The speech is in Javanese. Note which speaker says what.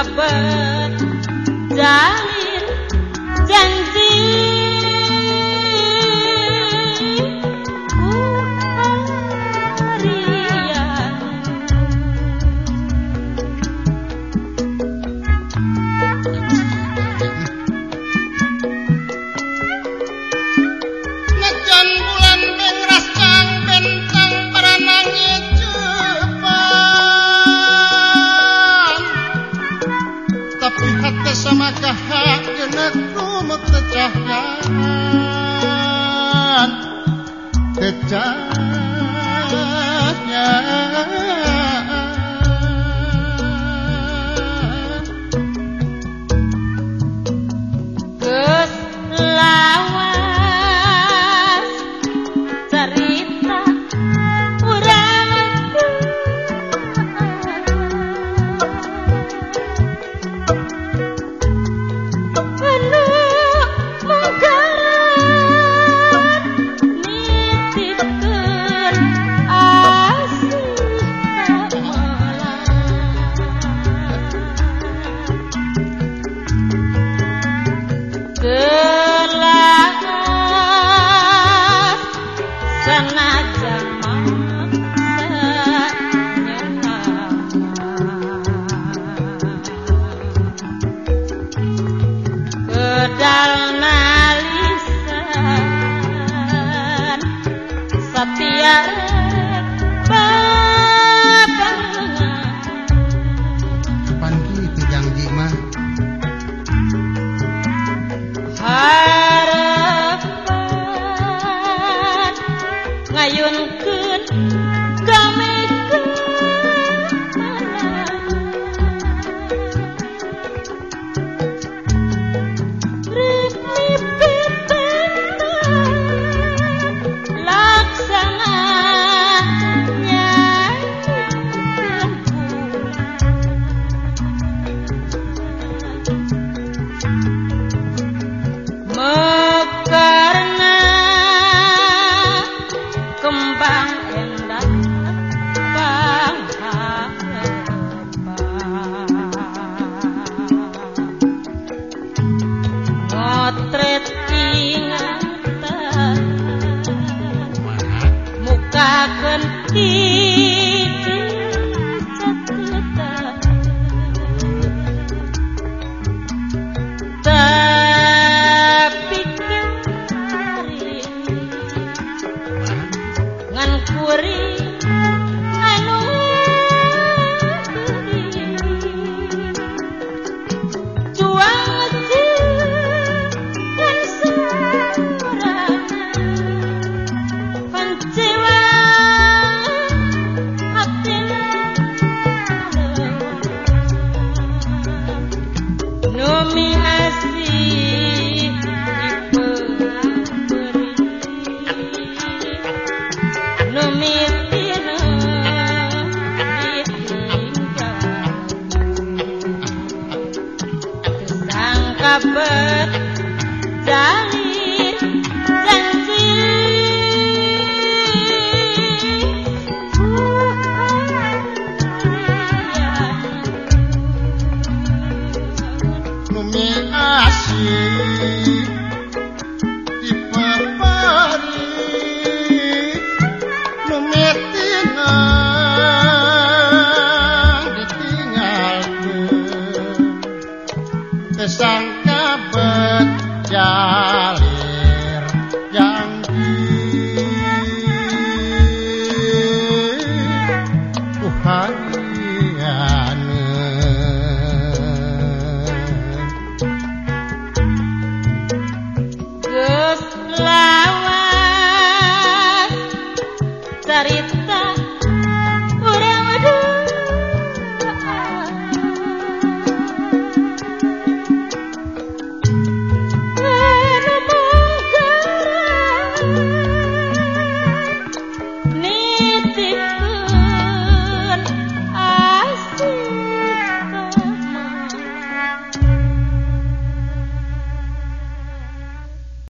Speaker 1: kabat dan đã
Speaker 2: jalir yang kuhayan
Speaker 1: Just like